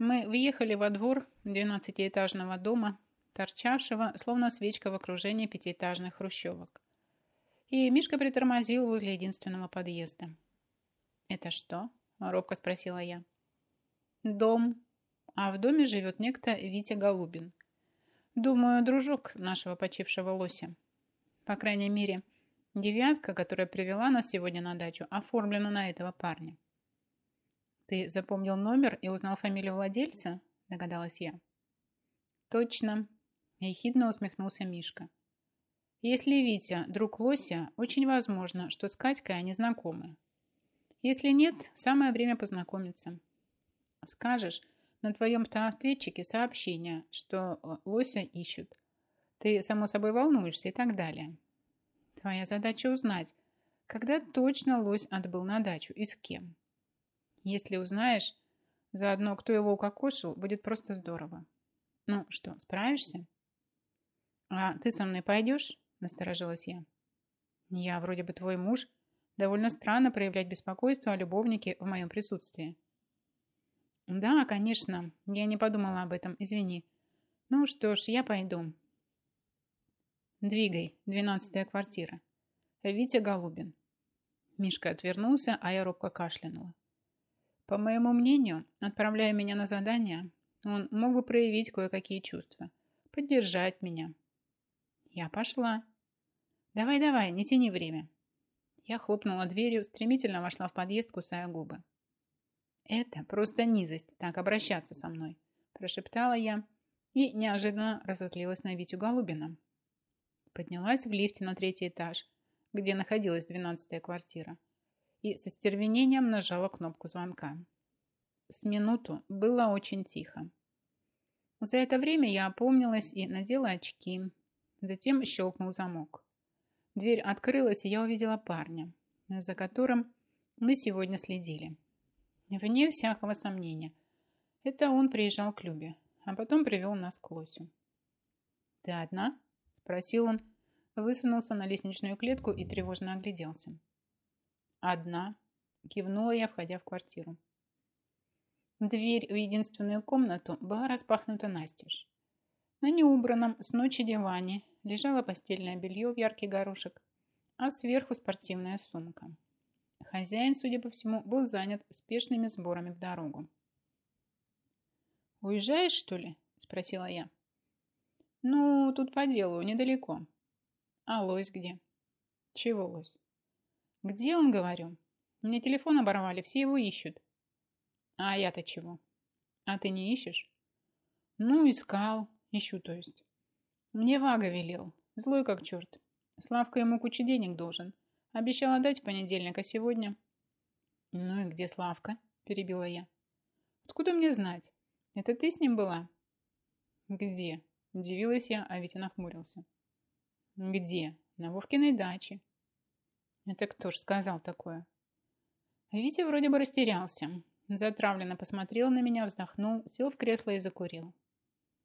Мы въехали во двор двенадцатиэтажного дома, торчавшего, словно свечка в окружении пятиэтажных хрущевок. И Мишка притормозил возле единственного подъезда. «Это что?» – робко спросила я. «Дом. А в доме живет некто Витя Голубин. Думаю, дружок нашего почившего лося. По крайней мере, девятка, которая привела нас сегодня на дачу, оформлена на этого парня». «Ты запомнил номер и узнал фамилию владельца?» – догадалась я. «Точно», – ехидно усмехнулся Мишка. «Если Витя – друг Лося, очень возможно, что с Катькой они знакомы. Если нет, самое время познакомиться. Скажешь, на твоем-то ответчике сообщение, что э, Лося ищут. Ты, само собой, волнуешься и так далее. Твоя задача узнать, когда точно Лось отбыл на дачу и с кем. Если узнаешь, заодно кто его укокошил, будет просто здорово. Ну что, справишься? А ты со мной пойдешь? Насторожилась я. Я вроде бы твой муж. Довольно странно проявлять беспокойство о любовнике в моем присутствии. Да, конечно. Я не подумала об этом. Извини. Ну что ж, я пойду. Двигай. Двенадцатая квартира. Витя Голубин. Мишка отвернулся, а я робко кашлянула. По моему мнению, отправляя меня на задание, он мог бы проявить кое-какие чувства, поддержать меня. Я пошла. Давай-давай, не тяни время. Я хлопнула дверью, стремительно вошла в подъезд, кусая губы. Это просто низость, так обращаться со мной, прошептала я и неожиданно разозлилась на Витю Голубина. Поднялась в лифте на третий этаж, где находилась двенадцатая квартира и со стервенением нажала кнопку звонка. С минуту было очень тихо. За это время я опомнилась и надела очки. Затем щелкнул замок. Дверь открылась, и я увидела парня, за которым мы сегодня следили. Вне всякого сомнения. Это он приезжал к Любе, а потом привел нас к Лосю. «Ты одна?» – спросил он, высунулся на лестничную клетку и тревожно огляделся. «Одна», – кивнула я, входя в квартиру. Дверь в единственную комнату была распахнута настежь. На неубранном с ночи диване лежало постельное белье в яркий горошек, а сверху спортивная сумка. Хозяин, судя по всему, был занят спешными сборами в дорогу. «Уезжаешь, что ли?» – спросила я. «Ну, тут по делу, недалеко». «А лось где?» «Чего лось?» «Где он, говорю? Мне телефон оборвали, все его ищут». «А я-то чего?» «А ты не ищешь?» «Ну, искал. Ищу, то есть». «Мне Вага велел. Злой как черт. Славка ему кучу денег должен. Обещал отдать в понедельник, а сегодня...» «Ну и где Славка?» – перебила я. «Откуда мне знать? Это ты с ним была?» «Где?» – удивилась я, а Витя нахмурился. «Где? На Вовкиной даче. Это кто ж сказал такое? Витя вроде бы растерялся. Затравленно посмотрел на меня, вздохнул, сел в кресло и закурил.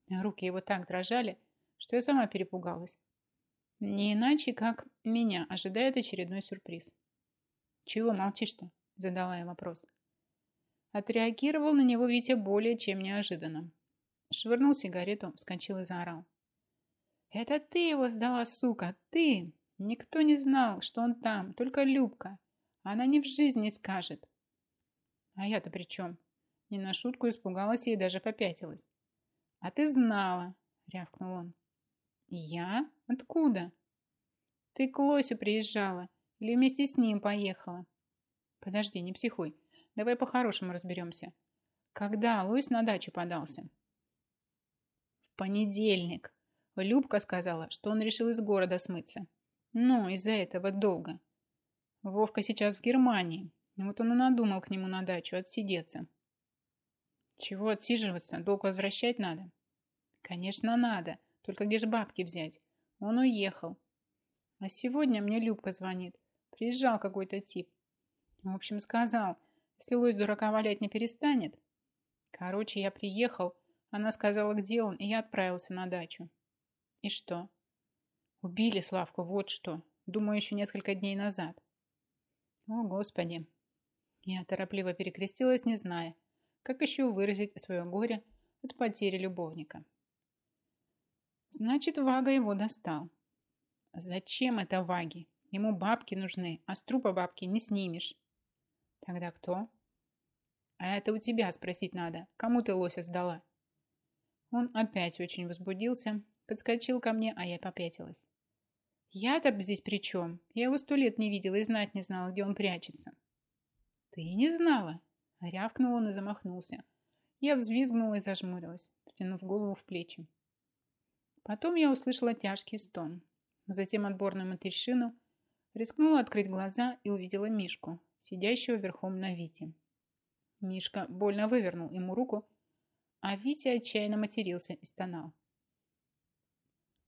Руки его так дрожали, что я сама перепугалась. Не иначе, как меня ожидает очередной сюрприз. «Чего молчишь-то?» – задала я вопрос. Отреагировал на него Витя более чем неожиданно. Швырнул сигарету, вскочил и заорал. «Это ты его сдала, сука, ты! Никто не знал, что он там, только Любка. Она ни в жизни не скажет. А я-то при чем? Не на шутку испугалась и даже попятилась. А ты знала, рявкнул он. Я? Откуда? Ты к Лосю приезжала или вместе с ним поехала? Подожди, не психуй. Давай по-хорошему разберемся. Когда Лось на дачу подался? В понедельник. Любка сказала, что он решил из города смыться. Ну, из-за этого долго. Вовка сейчас в Германии. Вот он и надумал к нему на дачу отсидеться. Чего отсиживаться? Долг возвращать надо? Конечно, надо. Только где же бабки взять? Он уехал. А сегодня мне Любка звонит. Приезжал какой-то тип. В общем, сказал, если лось дурака валять не перестанет. Короче, я приехал, она сказала, где он, и я отправился на дачу. И что? Убили Славку, вот что. Думаю, еще несколько дней назад. О, Господи. Я торопливо перекрестилась, не зная, как еще выразить свое горе от потери любовника. Значит, Вага его достал. Зачем это Ваги? Ему бабки нужны, а с трупа бабки не снимешь. Тогда кто? А это у тебя спросить надо. Кому ты лося сдала? Он опять очень возбудился, подскочил ко мне, а я попятилась. Я-то здесь при чем? Я его сто лет не видела и знать не знала, где он прячется. Ты не знала? Рявкнул он и замахнулся. Я взвизгнула и зажмурилась, втянув голову в плечи. Потом я услышала тяжкий стон. Затем отборную матерщину, рискнула открыть глаза и увидела Мишку, сидящего верхом на Вите. Мишка больно вывернул ему руку, а Витя отчаянно матерился и стонал.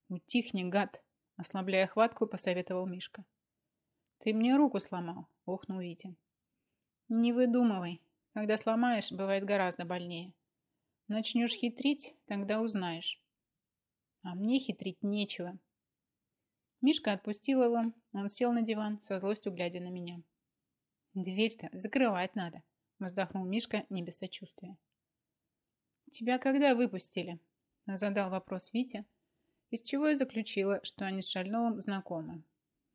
«Утихни, гад!» – ослабляя хватку, посоветовал Мишка. «Ты мне руку сломал!» – охнул Витя. «Не выдумывай. Когда сломаешь, бывает гораздо больнее. Начнешь хитрить, тогда узнаешь». «А мне хитрить нечего». Мишка отпустил его, он сел на диван, со злостью глядя на меня. «Дверь-то закрывать надо», – вздохнул Мишка не без сочувствия. «Тебя когда выпустили?» – задал вопрос Витя, из чего я заключила, что они с Шальновым знакомы.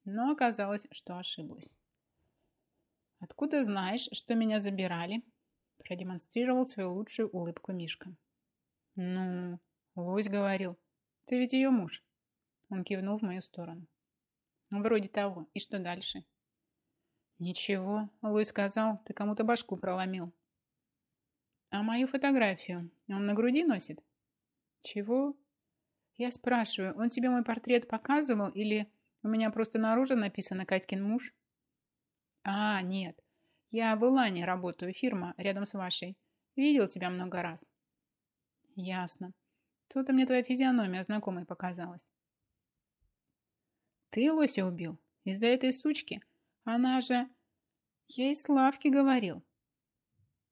Но оказалось, что ошиблась. «Откуда знаешь, что меня забирали?» – продемонстрировал свою лучшую улыбку Мишка. «Ну, Лось говорил, ты ведь ее муж». Он кивнул в мою сторону. «Вроде того. И что дальше?» «Ничего», — Луи сказал, — «ты кому-то башку проломил». «А мою фотографию он на груди носит?» «Чего?» «Я спрашиваю, он тебе мой портрет показывал или у меня просто наружу написано Катькин муж?» «А, нет. Я в Илане работаю, фирма рядом с вашей. Видел тебя много раз». «Ясно. То-то мне твоя физиономия знакомой показалась». «Ты лося убил? Из-за этой сучки?» Она же... Я и Славке говорил.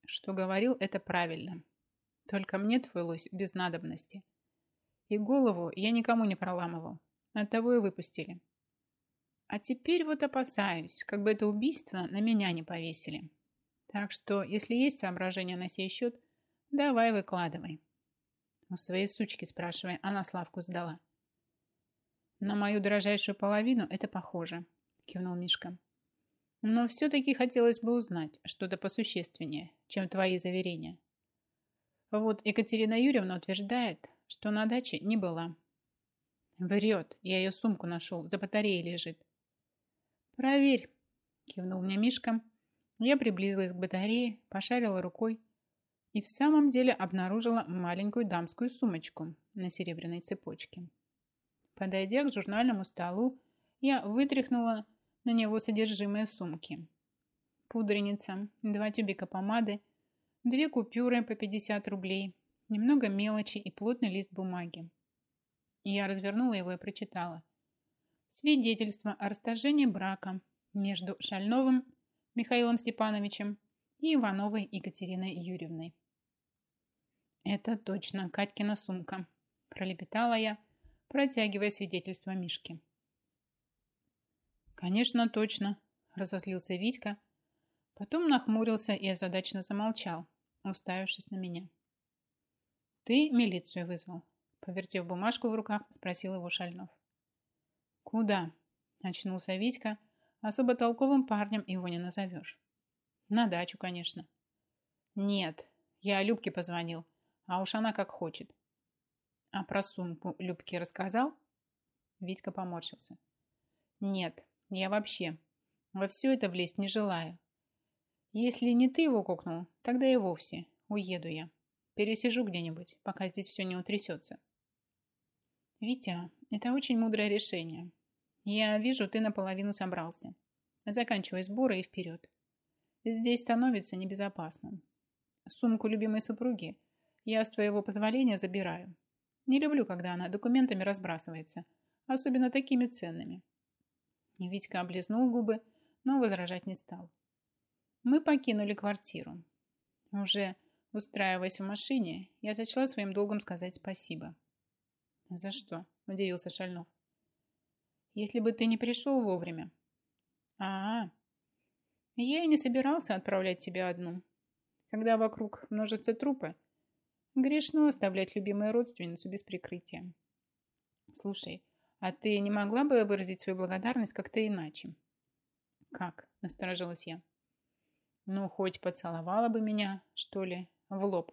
Что говорил, это правильно. Только мне твой лось без надобности. И голову я никому не проламывал. Оттого и выпустили. А теперь вот опасаюсь, как бы это убийство на меня не повесили. Так что, если есть соображения на сей счет, давай выкладывай. У своей сучки, спрашивай, она Славку сдала. На мою дорожайшую половину это похоже, кивнул Мишка. Но все-таки хотелось бы узнать что-то посущественнее, чем твои заверения. Вот Екатерина Юрьевна утверждает, что на даче не была. Врет, я ее сумку нашел, за батареей лежит. Проверь, кивнул мне Мишка. Я приблизилась к батарее, пошарила рукой и в самом деле обнаружила маленькую дамскую сумочку на серебряной цепочке. Подойдя к журнальному столу, я вытряхнула на него содержимое сумки. Пудреница, два тюбика помады, две купюры по 50 рублей, немного мелочи и плотный лист бумаги. Я развернула его и прочитала. Свидетельство о расторжении брака между Шальновым Михаилом Степановичем и Ивановой Екатериной Юрьевной. «Это точно Катькина сумка», – пролепетала я, протягивая свидетельство Мишке. «Конечно, точно», – разозлился Витька. Потом нахмурился и озадаченно замолчал, уставившись на меня. «Ты милицию вызвал?» Повертев бумажку в руках, спросил его Шальнов. «Куда?» – очнулся Витька. Особо толковым парнем его не назовешь. «На дачу, конечно». «Нет, я Любке позвонил, а уж она как хочет». «А про сумку Любке рассказал?» Витька поморщился. «Нет, я вообще во все это влезть не желаю. Если не ты его кокнул, тогда и вовсе уеду я. Пересижу где-нибудь, пока здесь все не утрясется. Витя, это очень мудрое решение. Я вижу, ты наполовину собрался. Заканчивай сборы и вперед. Здесь становится небезопасным. Сумку любимой супруги я с твоего позволения забираю. Не люблю, когда она документами разбрасывается, особенно такими ценными. Витька облизнул губы, но возражать не стал. Мы покинули квартиру. Уже устраиваясь в машине, я сочла своим долгом сказать спасибо. «За что?» – удивился Шальнов. «Если бы ты не пришел вовремя». «А, -а, я и не собирался отправлять тебя одну. Когда вокруг множатся трупы, грешно оставлять любимую родственницу без прикрытия. Слушай, а ты не могла бы выразить свою благодарность как-то иначе? Как? Насторожилась я. Ну, хоть поцеловала бы меня, что ли, в лоб.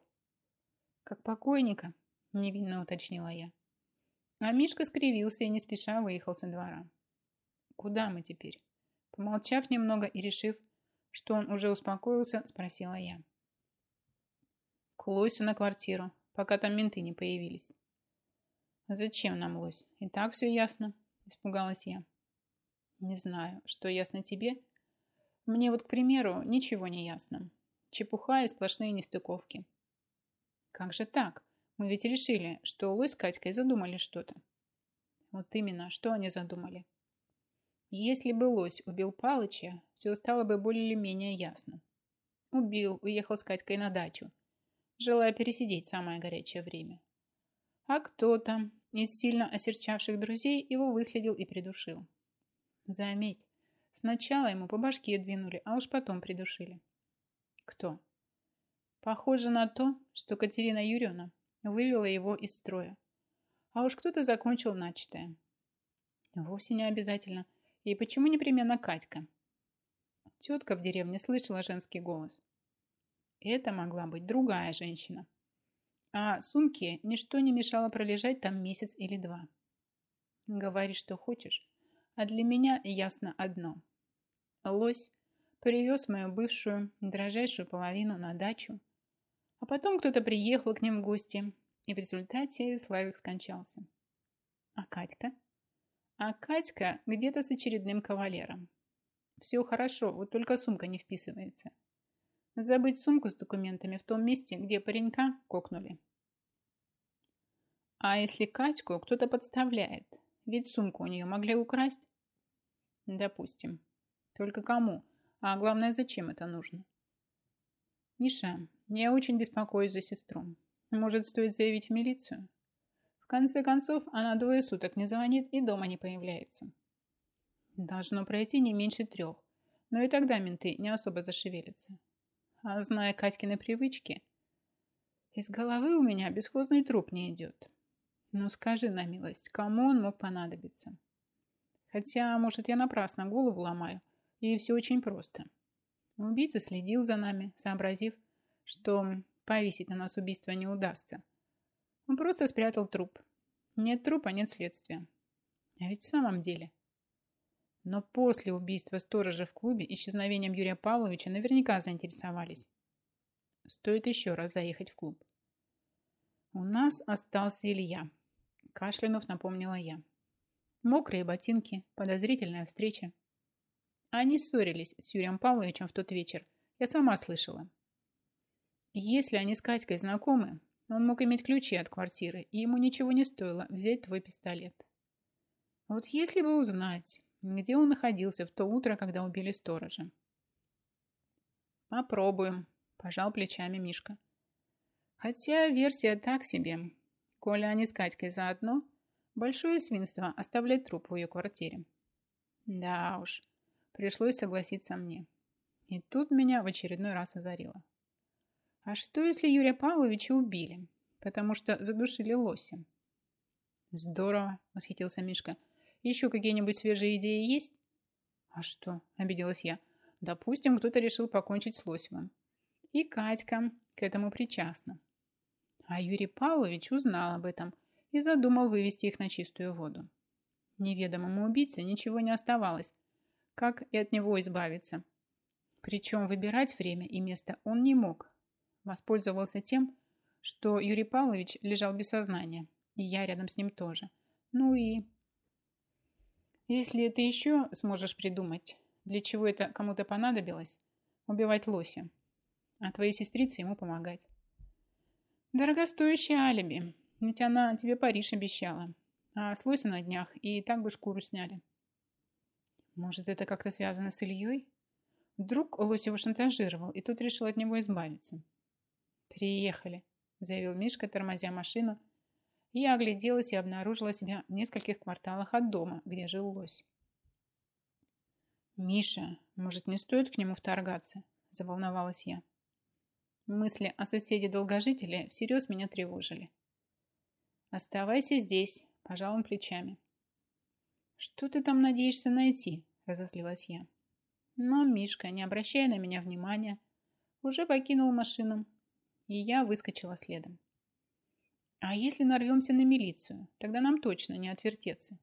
Как покойника, невинно уточнила я. А Мишка скривился и не спеша выехал со двора. Куда мы теперь? Помолчав немного и решив, что он уже успокоился, спросила я. К Лосю на квартиру, пока там менты не появились. Зачем нам Лось? И так все ясно, испугалась я. Не знаю, что ясно тебе. Мне вот, к примеру, ничего не ясно. Чепуха и сплошные нестыковки. Как же так? Мы ведь решили, что Лось с Катькой задумали что-то. Вот именно, что они задумали. Если бы Лось убил Палыча, все стало бы более или менее ясно. Убил, уехал с Катькой на дачу, желая пересидеть самое горячее время. А кто-то из сильно осерчавших друзей его выследил и придушил. Заметь, сначала ему по башке двинули, а уж потом придушили. Кто? Похоже на то, что Катерина Юрьевна вывела его из строя. А уж кто-то закончил начатое. Вовсе не обязательно – и почему непременно Катька? Тетка в деревне слышала женский голос. Это могла быть другая женщина. А сумке ничто не мешало пролежать там месяц или два. Говори, что хочешь, а для меня ясно одно. Лось привез мою бывшую, дрожайшую половину на дачу, а потом кто-то приехал к ним в гости, и в результате Славик скончался. А Катька? А Катька где-то с очередным кавалером. Все хорошо, вот только сумка не вписывается. Забыть сумку с документами в том месте, где паренька кокнули. А если Катьку кто-то подставляет? Ведь сумку у нее могли украсть. Допустим. Только кому? А главное, зачем это нужно? Миша, я очень беспокоюсь за сестру. Может, стоит заявить в милицию? В конце концов, она двое суток не звонит и дома не появляется. Должно пройти не меньше трех, но и тогда менты не особо зашевелятся. А зная Катькины привычки, из головы у меня бесхозный труп не идет. Ну скажи на милость, кому он мог понадобиться? Хотя, может, я напрасно голову ломаю, и все очень просто. Убийца следил за нами, сообразив, что повесить на нас убийство не удастся, он просто спрятал труп. Нет трупа, нет следствия. А ведь в самом деле. Но после убийства сторожа в клубе исчезновением Юрия Павловича наверняка заинтересовались. Стоит еще раз заехать в клуб. У нас остался Илья. Кашлянув напомнила я. Мокрые ботинки, подозрительная встреча. Они ссорились с Юрием Павловичем в тот вечер. Я сама слышала. Если они с Катькой знакомы, он мог иметь ключи от квартиры, и ему ничего не стоило взять твой пистолет. Вот если бы узнать, где он находился в то утро, когда убили сторожа. Попробуем, пожал плечами Мишка. Хотя версия так себе. Коля они с Катькой заодно, большое свинство оставлять труп в ее квартире. Да уж, пришлось согласиться мне. И тут меня в очередной раз озарило. А что, если Юрия Павловича убили, потому что задушили лося? Здорово, восхитился Мишка. Еще какие-нибудь свежие идеи есть? А что, обиделась я. Допустим, кто-то решил покончить с Лосевым. И Катька к этому причастна. А Юрий Павлович узнал об этом и задумал вывести их на чистую воду. Неведомому убийце ничего не оставалось, как и от него избавиться. Причем выбирать время и место он не мог, Воспользовался тем, что Юрий Павлович лежал без сознания, и я рядом с ним тоже. Ну и... Если ты еще сможешь придумать, для чего это кому-то понадобилось, убивать лося, а твоей сестрице ему помогать. Дорогостоящее алиби, ведь она тебе Париж обещала, а с лося на днях и так бы шкуру сняли. Может, это как-то связано с Ильей? Вдруг лось его шантажировал, и тот решил от него избавиться. «Приехали», – заявил Мишка, тормозя машину. Я огляделась и обнаружила себя в нескольких кварталах от дома, где жил лось. «Миша, может, не стоит к нему вторгаться?» – заволновалась я. Мысли о соседе-долгожителе всерьез меня тревожили. «Оставайся здесь», – пожал он плечами. «Что ты там надеешься найти?» – разозлилась я. Но Мишка, не обращая на меня внимания, уже покинул машину, и я выскочила следом. «А если нарвемся на милицию? Тогда нам точно не отвертеться».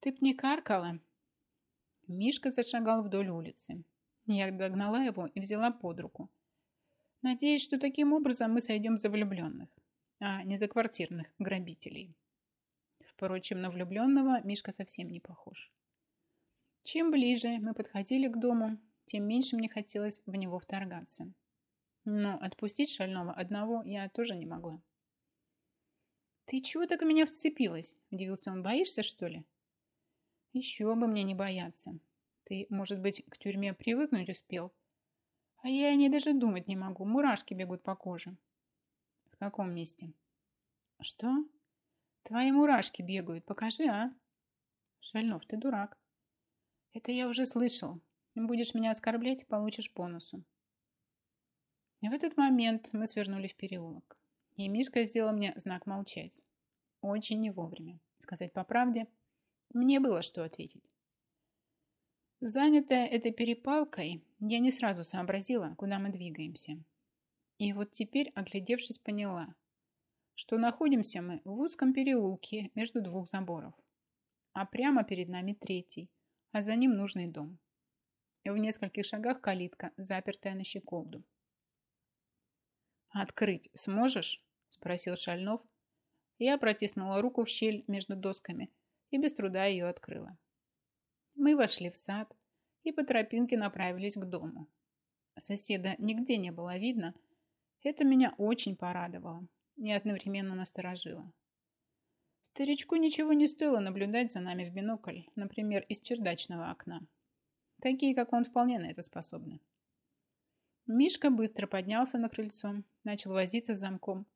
«Ты б не каркала?» Мишка зашагал вдоль улицы. Я догнала его и взяла под руку. Надеюсь, что таким образом мы сойдем за влюбленных, а не за квартирных грабителей. Впрочем, на влюбленного Мишка совсем не похож. Чем ближе мы подходили к дому, тем меньше мне хотелось в него вторгаться. Но отпустить шального одного я тоже не могла. «Ты чего так меня вцепилась?» – удивился он. «Боишься, что ли?» «Еще бы мне не бояться. Ты, может быть, к тюрьме привыкнуть успел?» «А я о ней даже думать не могу. Мурашки бегут по коже». «В каком месте?» «Что?» Твои мурашки бегают. Покажи, а? Шальнов, ты дурак. Это я уже слышал. Будешь меня оскорблять, получишь по носу. И в этот момент мы свернули в переулок. И Мишка сделал мне знак молчать. Очень не вовремя. Сказать по правде, мне было что ответить. Занятая этой перепалкой, я не сразу сообразила, куда мы двигаемся. И вот теперь, оглядевшись, поняла, что находимся мы в узком переулке между двух заборов, а прямо перед нами третий, а за ним нужный дом. И в нескольких шагах калитка, запертая на щеколду. «Открыть сможешь?» – спросил Шальнов. Я протиснула руку в щель между досками и без труда ее открыла. Мы вошли в сад и по тропинке направились к дому. Соседа нигде не было видно. Это меня очень порадовало и одновременно насторожила. Старичку ничего не стоило наблюдать за нами в бинокль, например, из чердачного окна. Такие, как он, вполне на это способны. Мишка быстро поднялся на крыльцо, начал возиться с замком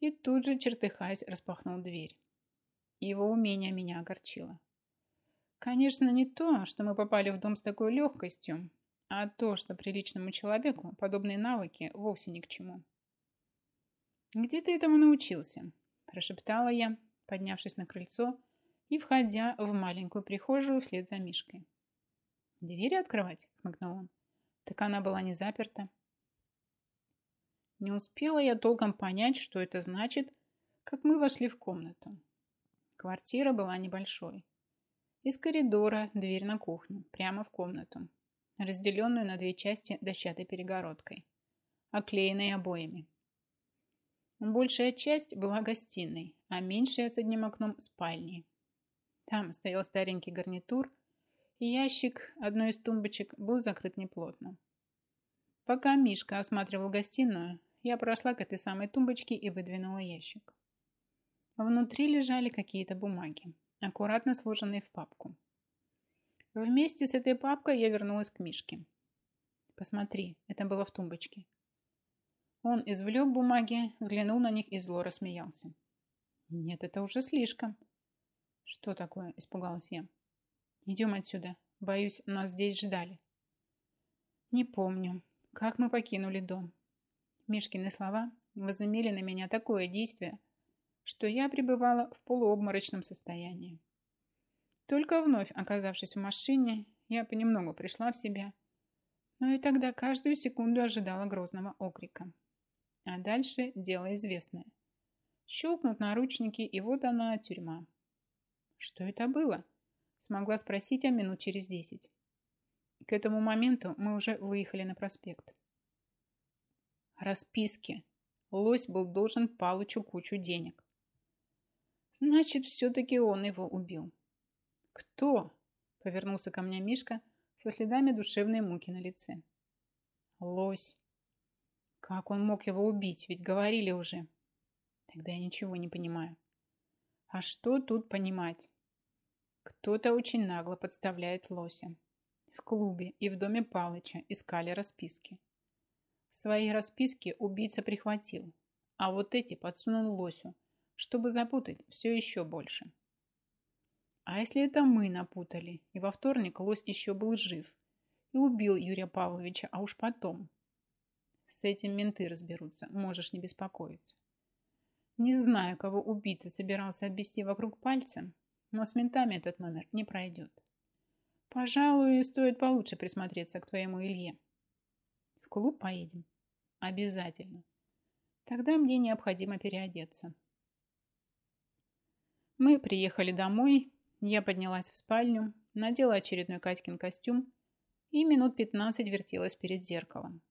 и тут же, чертыхаясь, распахнул дверь. Его умение меня огорчило. Конечно, не то, что мы попали в дом с такой легкостью, а то, что приличному человеку подобные навыки вовсе ни к чему. «Где ты этому научился?» – прошептала я, поднявшись на крыльцо и входя в маленькую прихожую вслед за Мишкой. «Двери открывать?» – хмыкнул он. «Так она была не заперта». Не успела я толком понять, что это значит, как мы вошли в комнату. Квартира была небольшой. Из коридора дверь на кухню, прямо в комнату, разделенную на две части дощатой перегородкой, оклеенной обоями. Большая часть была гостиной, а меньшая с одним окном – спальней. Там стоял старенький гарнитур, и ящик одной из тумбочек был закрыт неплотно. Пока Мишка осматривал гостиную, я прошла к этой самой тумбочке и выдвинула ящик. Внутри лежали какие-то бумаги, аккуратно сложенные в папку. Вместе с этой папкой я вернулась к Мишке. Посмотри, это было в тумбочке. Он извлек бумаги, взглянул на них и зло рассмеялся. «Нет, это уже слишком». «Что такое?» – испугалась я. «Идем отсюда. Боюсь, нас здесь ждали». Не помню, как мы покинули дом. Мишкины слова возымели на меня такое действие, что я пребывала в полуобморочном состоянии. Только вновь оказавшись в машине, я понемногу пришла в себя, но и тогда каждую секунду ожидала грозного окрика. А дальше дело известное. Щелкнут наручники, и вот она, тюрьма. Что это было? Смогла спросить я минут через десять. К этому моменту мы уже выехали на проспект. Расписки. Лось был должен Палычу кучу денег. Значит, все-таки он его убил. Кто? Повернулся ко мне Мишка со следами душевной муки на лице. Лось. Как он мог его убить? Ведь говорили уже. Тогда я ничего не понимаю. А что тут понимать? Кто-то очень нагло подставляет лося. В клубе и в доме Палыча искали расписки. Свои расписки убийца прихватил, а вот эти подсунул лосю, чтобы запутать все еще больше. А если это мы напутали, и во вторник лось еще был жив и убил Юрия Павловича, а уж потом С этим менты разберутся, можешь не беспокоиться. Не знаю, кого убийца собирался обвести вокруг пальца, но с ментами этот номер не пройдет. Пожалуй, стоит получше присмотреться к твоему Илье. В клуб поедем? Обязательно. Тогда мне необходимо переодеться. Мы приехали домой, я поднялась в спальню, надела очередной Катькин костюм и минут 15 вертелась перед зеркалом.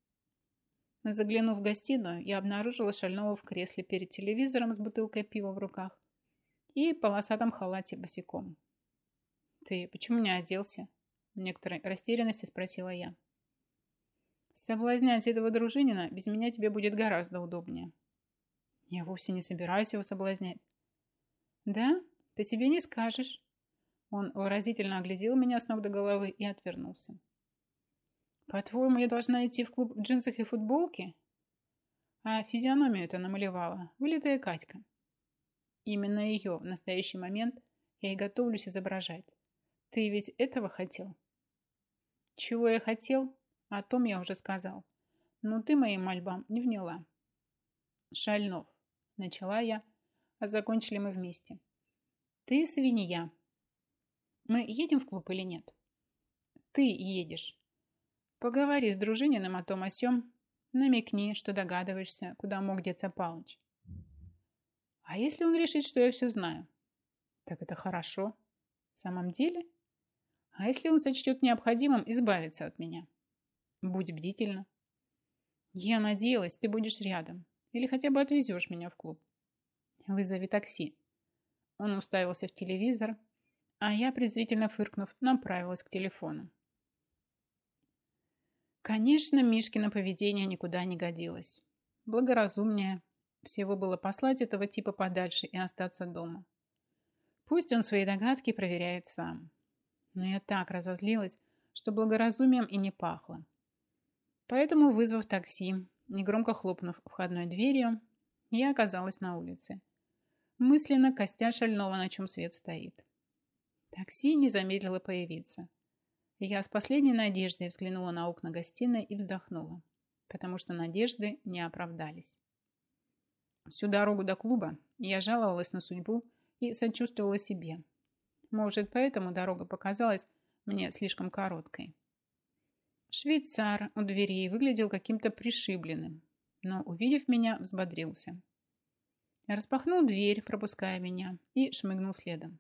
Заглянув в гостиную, я обнаружила шального в кресле перед телевизором с бутылкой пива в руках и полосатом халате босиком. «Ты почему не оделся?» В некоторой растерянности спросила я. «Соблазнять этого дружинина без меня тебе будет гораздо удобнее». «Я вовсе не собираюсь его соблазнять». «Да? Ты тебе не скажешь». Он выразительно оглядел меня с ног до головы и отвернулся. «По-твоему, я должна идти в клуб в джинсах и футболке?» А физиономию это намалевала, вылитая Катька. Именно ее в настоящий момент я и готовлюсь изображать. Ты ведь этого хотел? Чего я хотел, о том я уже сказал. Но ты моим мольбам не вняла. Шальнов, начала я, а закончили мы вместе. Ты свинья. Мы едем в клуб или нет? Ты едешь. Поговори с Дружининым о том о сём, намекни, что догадываешься, куда мог деться Палыч. А если он решит, что я все знаю? Так это хорошо. В самом деле? А если он сочтет необходимым избавиться от меня? Будь бдительна. Я надеялась, ты будешь рядом. Или хотя бы отвезешь меня в клуб. Вызови такси. Он уставился в телевизор, а я, презрительно фыркнув, направилась к телефону. Конечно, Мишкино поведение никуда не годилось. Благоразумнее всего было послать этого типа подальше и остаться дома. Пусть он свои догадки проверяет сам. Но я так разозлилась, что благоразумием и не пахло. Поэтому, вызвав такси, негромко хлопнув входной дверью, я оказалась на улице. Мысленно костя шального, на чем свет стоит. Такси не замедлило появиться. Я с последней надеждой взглянула на окна гостиной и вздохнула, потому что надежды не оправдались. Всю дорогу до клуба я жаловалась на судьбу и сочувствовала себе, может, поэтому дорога показалась мне слишком короткой. Швейцар у дверей выглядел каким-то пришибленным, но, увидев меня, взбодрился. Распахнул дверь, пропуская меня, и шмыгнул следом.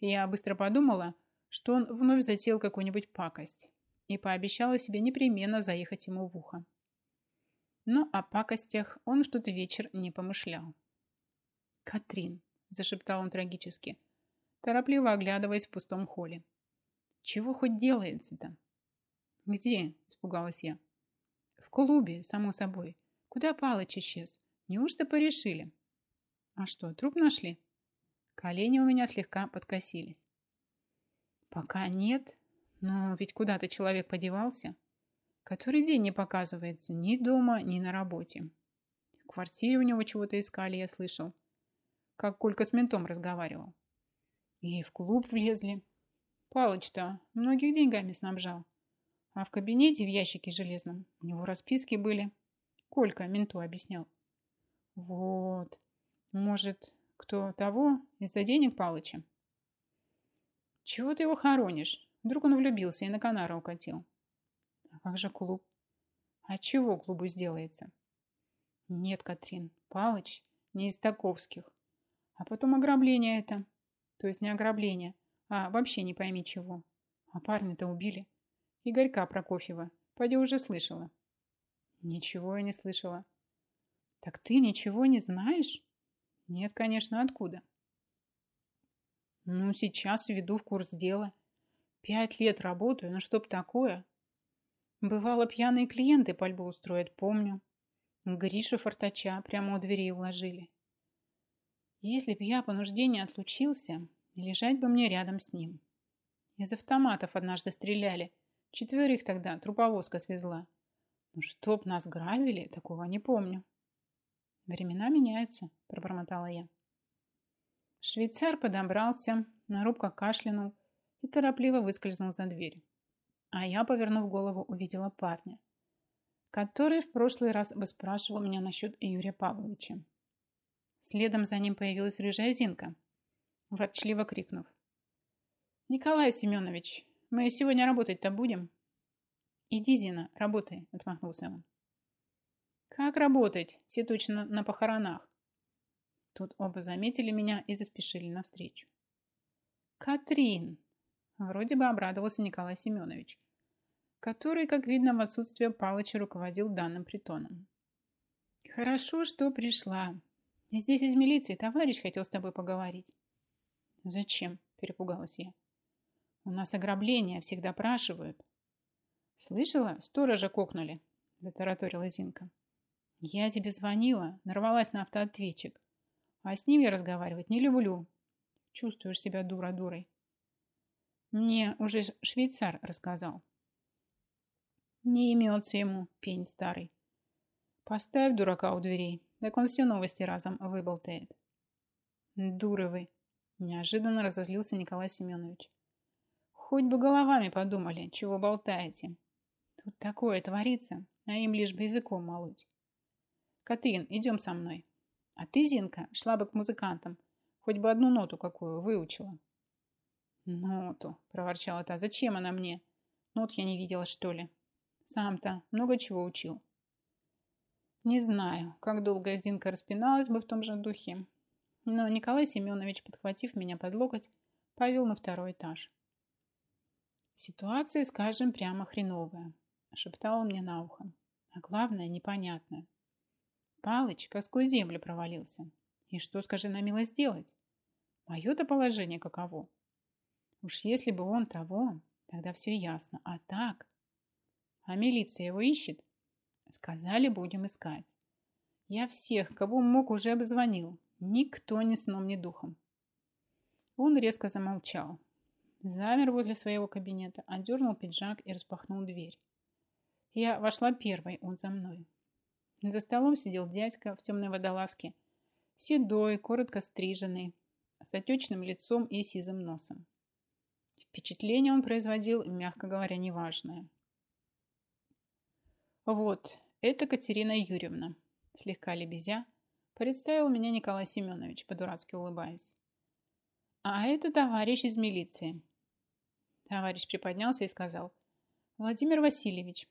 Я быстро подумала, что он вновь затеял какую-нибудь пакость, и пообещала себе непременно заехать ему в ухо. Но о пакостях он в тот вечер не помышлял. «Катрин», – зашептал он трагически, торопливо оглядываясь в пустом холле. «Чего хоть делается-то?» «Где?» – испугалась я. «В клубе, само собой. Куда Палыч исчез? Неужто порешили?» «А что, труп нашли?» Колени у меня слегка подкосились. «Пока нет, но ведь куда-то человек подевался. Который день не показывается ни дома, ни на работе. В квартире у него чего-то искали, я слышал. Как Колька с ментом разговаривал. И в клуб влезли. Палыч-то многих деньгами снабжал. А в кабинете в ящике железном у него расписки были. Колька менту объяснял. Вот. Может, кто того из-за денег Палыча? Чего ты его хоронишь? Вдруг он влюбился и на Канара укатил. А как же клуб? А чего клубу сделается? Нет, Катрин, Палыч не из таковских. А потом ограбление это. То есть не ограбление, а вообще не пойми чего. А парня-то убили. Игорька Прокофьева. Пойди уже слышала. Ничего я не слышала. Так ты ничего не знаешь? Нет, конечно, откуда? Ну, сейчас введу в курс дела. Пять лет работаю, ну чтоб такое. Бывало, пьяные клиенты пальбу устроят, помню. Гришу Фортача прямо у дверей уложили. Если б я по нуждению отлучился, лежать бы мне рядом с ним. Из автоматов однажды стреляли. Четверых тогда труповозка свезла. Ну, чтоб нас грабили, такого не помню. Времена меняются, пробормотала я. Швейцар подобрался, нарубка кашлянул и торопливо выскользнул за дверь. А я, повернув голову, увидела парня. который в прошлый раз выспрашивал меня насчет Юрия Павловича. Следом за ним появилась рыжая Зинка, ворчливо крикнув. «Николай Семенович, мы сегодня работать-то будем?» «Иди, Зина, работай», — отмахнулся он. «Как работать? Все точно на похоронах». Тут оба заметили меня и заспешили навстречу. «Катрин!» — вроде бы обрадовался Николай Семенович, который, как видно, в отсутствие Палыча руководил данным притоном. «Хорошо, что пришла. Здесь из милиции товарищ хотел с тобой поговорить». «Зачем?» – перепугалась я. «У нас ограбление, всех допрашивают». «Слышала? Сторожа кокнули», – затараторила Зинка. «Я тебе звонила, нарвалась на автоответчик. А с ним я разговаривать не люблю. Чувствуешь себя дура-дурой». Мне уже швейцар рассказал. Не имется ему, пень старый. Поставь дурака у дверей, так он все новости разом выболтает. Дуры вы, неожиданно разозлился Николай Семенович. Хоть бы головами подумали, чего болтаете. Тут такое творится, а им лишь бы языком молоть. Катрин, идем со мной. А ты, Зинка, шла бы к музыкантам, хоть бы одну ноту какую выучила. Ноту, проворчала та, зачем она мне? Нот я не видела, что ли? Сам-то много чего учил. Не знаю, как долго Зинка распиналась бы в том же духе, но Николай Семенович, подхватив меня под локоть, повел на второй этаж. Ситуация, скажем, прямо хреновая, шептал он мне на ухо. А главное, непонятное. Палыч как сквозь землю провалился. И что, скажи на милость, делать? Мое-то положение каково? Уж если бы он того, тогда все ясно. А так... А милиция его ищет? Сказали, будем искать. Я всех, кого мог, уже обзвонил. Никто ни сном, ни духом. Он резко замолчал. Замер возле своего кабинета, одернул пиджак и распахнул дверь. Я вошла первой, он за мной. За столом сидел дядька в темной водолазке, седой, коротко стриженный, с отечным лицом и сизым носом. Впечатление он производил, мягко говоря, неважное. Вот, это Катерина Юрьевна, слегка лебезя, представил меня Николай Семенович, по-дурацки улыбаясь. А это товарищ из милиции. Товарищ приподнялся и сказал, Владимир Васильевич.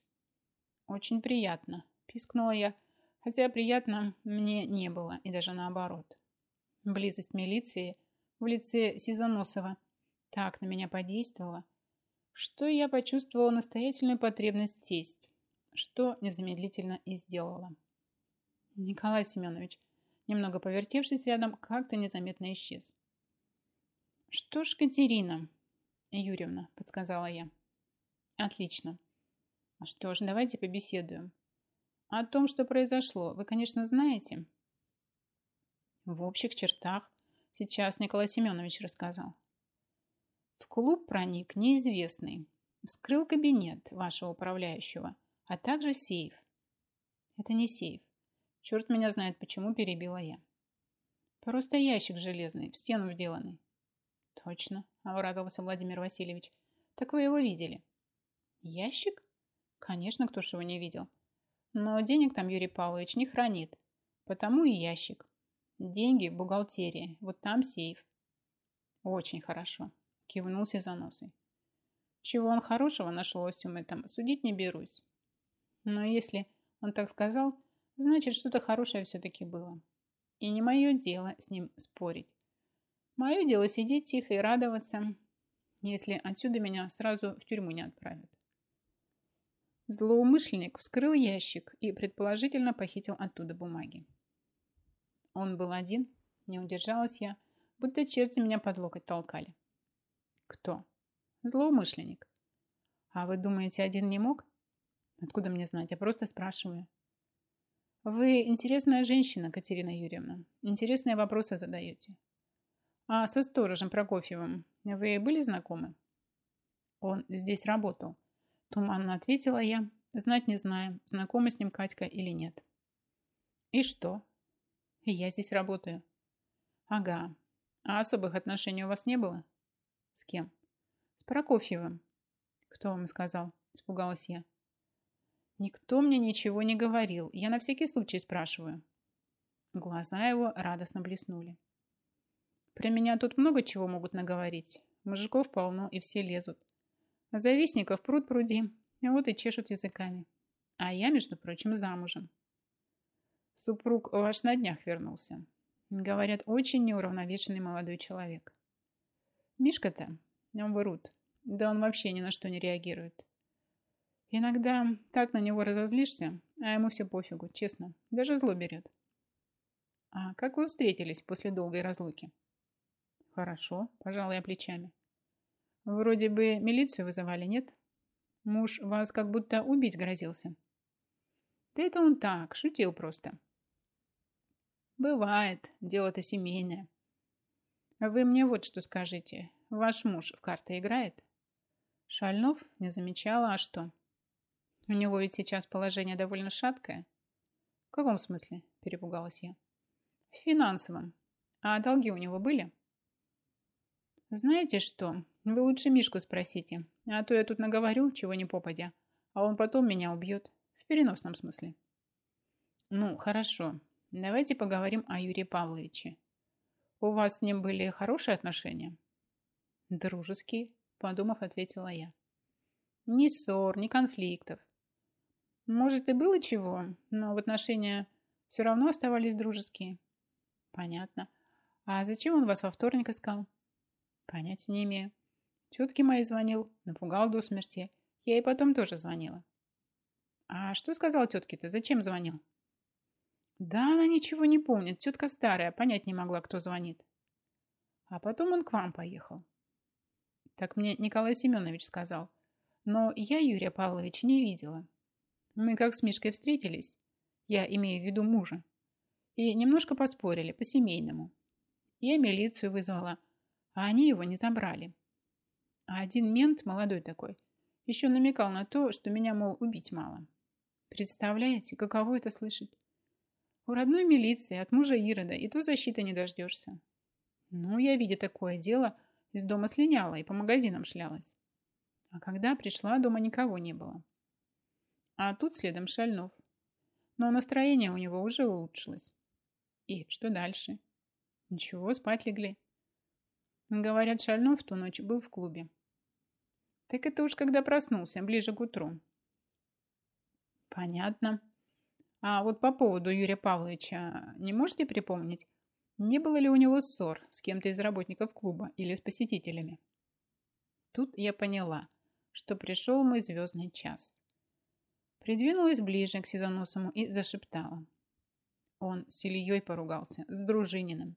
Очень приятно, пискнула я, хотя приятно мне не было, и даже наоборот. Близость милиции в лице Сизоносова так на меня подействовала, что я почувствовала настоятельную потребность сесть что незамедлительно и сделала. Николай Семенович, немного повертевшись рядом, как-то незаметно исчез. «Что ж, Катерина Юрьевна», — подсказала я. «Отлично. А что ж, давайте побеседуем. О том, что произошло, вы, конечно, знаете?» В общих чертах сейчас Николай Семенович рассказал. В клуб проник неизвестный. Вскрыл кабинет вашего управляющего – а также сейф. Это не сейф. Черт меня знает, почему перебила я. Просто ящик железный, в стену вделанный. Точно, обрадовался Владимир Васильевич. Так вы его видели? Ящик? Конечно, кто ж его не видел. Но денег там Юрий Павлович не хранит. Потому и ящик. Деньги в бухгалтерии. Вот там сейф. Очень хорошо. Кивнул Сезоносый. Чего он хорошего нашел в этом, судить не берусь. Но если он так сказал, значит, что-то хорошее все-таки было. И не мое дело с ним спорить. Мое дело сидеть тихо и радоваться, если отсюда меня сразу в тюрьму не отправят. Злоумышленник вскрыл ящик и предположительно похитил оттуда бумаги. Он был один, не удержалась я, будто черти меня под локоть толкали. Кто? Злоумышленник. А вы думаете, один не мог? Откуда мне знать? Я просто спрашиваю. Вы интересная женщина, Катерина Юрьевна. Интересные вопросы задаете. А со сторожем Прокофьевым вы были знакомы? Он здесь работал. Туманно ответила я. Знать не знаю, знакома с ним Катька или нет. И что? Я здесь работаю. Ага. А особых отношений у вас не было? С кем? С Прокофьевым. Кто вам сказал? Испугалась я. Никто мне ничего не говорил. Я на всякий случай спрашиваю. Глаза его радостно блеснули. Про меня тут много чего могут наговорить. Мужиков полно, и все лезут. Завистников пруд пруди, вот и чешут языками. А я, между прочим, замужем. Супруг ваш на днях вернулся. Говорят, очень неуравновешенный молодой человек. Мишка-то, он врут. Да он вообще ни на что не реагирует. Иногда так на него разозлишься, а ему все пофигу, честно. Даже зло берет. А как вы встретились после долгой разлуки? Хорошо, пожал я плечами. Вроде бы милицию вызывали, нет? Муж вас как будто убить грозился. Да это он так, шутил просто. Бывает, дело-то семейное. Вы мне вот что скажите. Ваш муж в карты играет? Шальнов не замечала, а что? У него ведь сейчас положение довольно шаткое. В каком смысле? Перепугалась я. В финансовом. А долги у него были? Знаете что? Вы лучше Мишку спросите. А то я тут наговорю, чего не попадя. А он потом меня убьет. В переносном смысле. Ну, хорошо. Давайте поговорим о Юрии Павловиче. У вас с ним были хорошие отношения? Дружеские, подумав, ответила я. Ни ссор, ни конфликтов. Может, и было чего, но в отношения все равно оставались дружеские. Понятно. А зачем он вас во вторник искал? Понятия не имею. Тетке моей звонил, напугал до смерти. Я ей потом тоже звонила. А что сказал тетке-то? Зачем звонил? Да она ничего не помнит. Тетка старая, понять не могла, кто звонит. А потом он к вам поехал. Так мне Николай Семенович сказал. Но я Юрия Павловича не видела. Мы как с Мишкой встретились, я имею в виду мужа, и немножко поспорили по-семейному. Я милицию вызвала, а они его не забрали. А один мент, молодой такой, еще намекал на то, что меня, мол, убить мало. Представляете, каково это слышать? У родной милиции, от мужа Ирода, и то защиты не дождешься. Ну, я, видя такое дело, из дома слиняла и по магазинам шлялась. А когда пришла, дома никого не было. А тут следом Шальнов. Но настроение у него уже улучшилось. И что дальше? Ничего, спать легли. Говорят, Шальнов в ту ночь был в клубе. Так это уж когда проснулся, ближе к утру. Понятно. А вот по поводу Юрия Павловича не можете припомнить, не было ли у него ссор с кем-то из работников клуба или с посетителями? Тут я поняла, что пришел мой звездный час. Придвинулась ближе к Сезоносому и зашептала. Он с Ильей поругался, с Дружининым.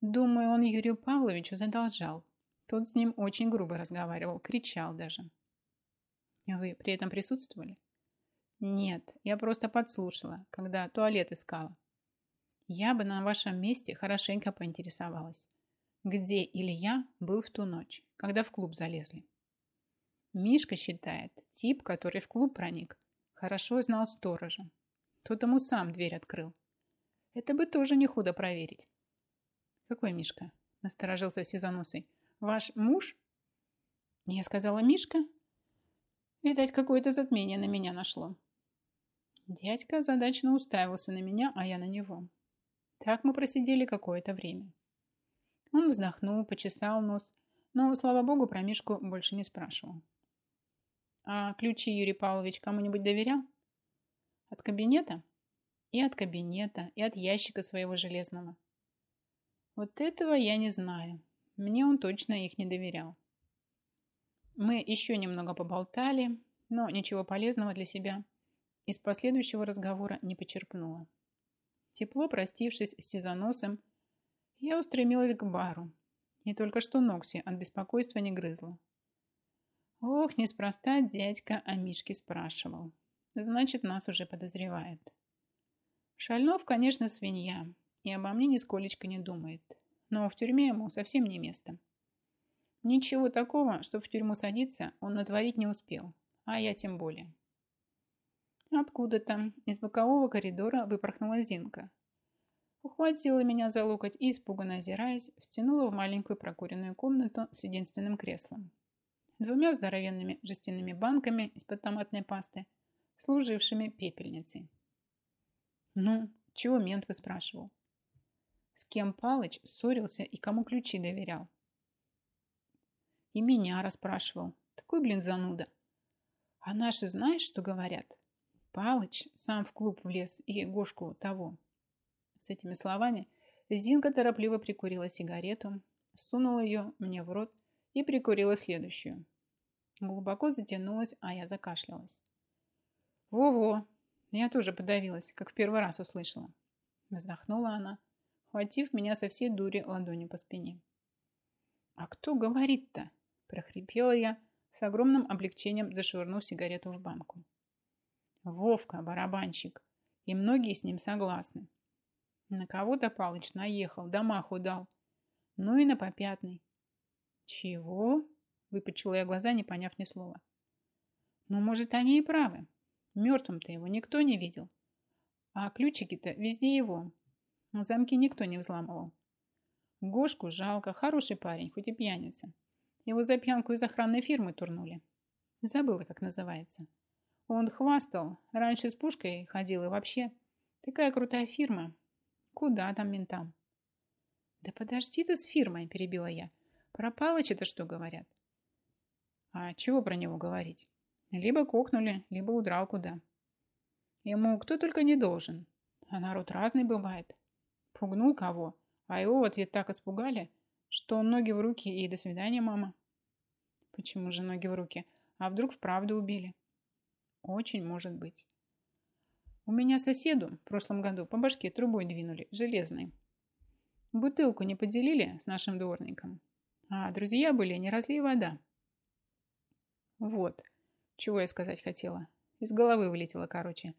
Думаю, он Юрию Павловичу задолжал. Тот с ним очень грубо разговаривал, кричал даже. Вы при этом присутствовали? Нет, я просто подслушала, когда туалет искала. Я бы на вашем месте хорошенько поинтересовалась, где Илья был в ту ночь, когда в клуб залезли. Мишка считает, тип, который в клуб проник, Хорошо знал сторожа. Тот ему сам дверь открыл. Это бы тоже не худо проверить. Какой Мишка? Насторожился Сизанусый. Ваш муж? Я сказала Мишка. Видать, какое-то затмение на меня нашло. Дядька задачно уставился на меня, а я на него. Так мы просидели какое-то время. Он вздохнул, почесал нос, но, слава богу, про Мишку больше не спрашивал. А ключи Юрий Павлович кому-нибудь доверял? От кабинета? И от кабинета, и от ящика своего железного. Вот этого я не знаю. Мне он точно их не доверял. Мы еще немного поболтали, но ничего полезного для себя из последующего разговора не почерпнула. Тепло простившись с сезоносом, я устремилась к бару. И только что ногти от беспокойства не грызла. Ох, неспроста дядька о Мишке спрашивал. Значит, нас уже подозревает. Шальнов, конечно, свинья, и обо мне нисколечко не думает. Но в тюрьме ему совсем не место. Ничего такого, что в тюрьму садиться, он натворить не успел, а я тем более. Откуда-то из бокового коридора выпорхнула Зинка. Ухватила меня за локоть и, испуганно озираясь, втянула в маленькую прокуренную комнату с единственным креслом двумя здоровенными жестяными банками из-под томатной пасты, служившими пепельницей. «Ну, чего мент выспрашивал?» С кем Палыч ссорился и кому ключи доверял? И меня расспрашивал. Такой, блин, зануда. А наши знаешь, что говорят? Палыч сам в клуб влез и Гошку того. С этими словами Зинка торопливо прикурила сигарету, сунула ее мне в рот и прикурила следующую. Глубоко затянулась, а я закашлялась. «Во-во!» Я тоже подавилась, как в первый раз услышала. Вздохнула она, хватив меня со всей дури ладонью по спине. «А кто говорит-то?» – прохрипела я, с огромным облегчением зашвырнув сигарету в банку. «Вовка, барабанщик, и многие с ним согласны. На кого-то Палыч наехал, домаху дал. Ну и на попятный». «Чего?» – выпучила я глаза, не поняв ни слова. «Ну, может, они и правы. Мертвым-то его никто не видел. А ключики-то везде его. Замки никто не взламывал. Гошку жалко, хороший парень, хоть и пьяница. Его за пьянку из охранной фирмы турнули. Забыла, как называется. Он хвастал, раньше с пушкой ходил и вообще. Такая крутая фирма. Куда там ментам? Да подожди ты с фирмой, перебила я. Про Палыча-то что говорят? А чего про него говорить? Либо кокнули, либо удрал куда. Ему кто только не должен. А народ разный бывает. Пугнул кого, а его в ответ так испугали, что ноги в руки и до свидания, мама. Почему же ноги в руки? А вдруг вправду убили? Очень может быть. У меня соседу в прошлом году по башке трубой двинули, железной. Бутылку не поделили с нашим дворником. А друзья были, не разли вода. Вот, чего я сказать хотела? Из головы вылетело, короче.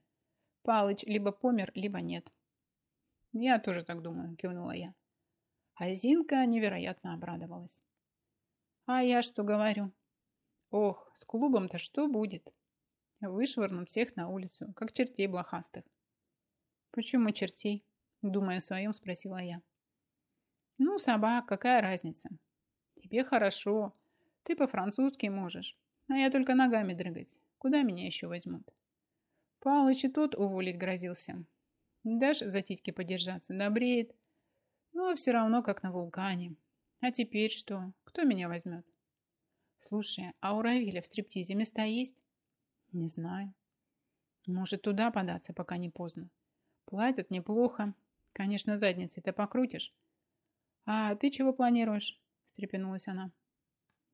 Палыч либо помер, либо нет. Я тоже так думаю, кивнула я. А Зинка невероятно обрадовалась. А я что говорю? Ох, с клубом-то что будет? Вышвырнут всех на улицу, как чертей блохастых. Почему чертей? Думая о своем, спросила я. Ну, собак, какая разница? Тебе хорошо, ты по-французски можешь. А я только ногами дрыгать. Куда меня еще возьмут? Палыч и тот уволить грозился. Дашь за титьки подержаться, добреет. Но ну, все равно, как на вулкане. А теперь что? Кто меня возьмет? Слушай, а у Равиля в стриптизе места есть? Не знаю. Может, туда податься, пока не поздно. Платят неплохо. Конечно, задницей-то покрутишь. А ты чего планируешь? Встрепенулась она.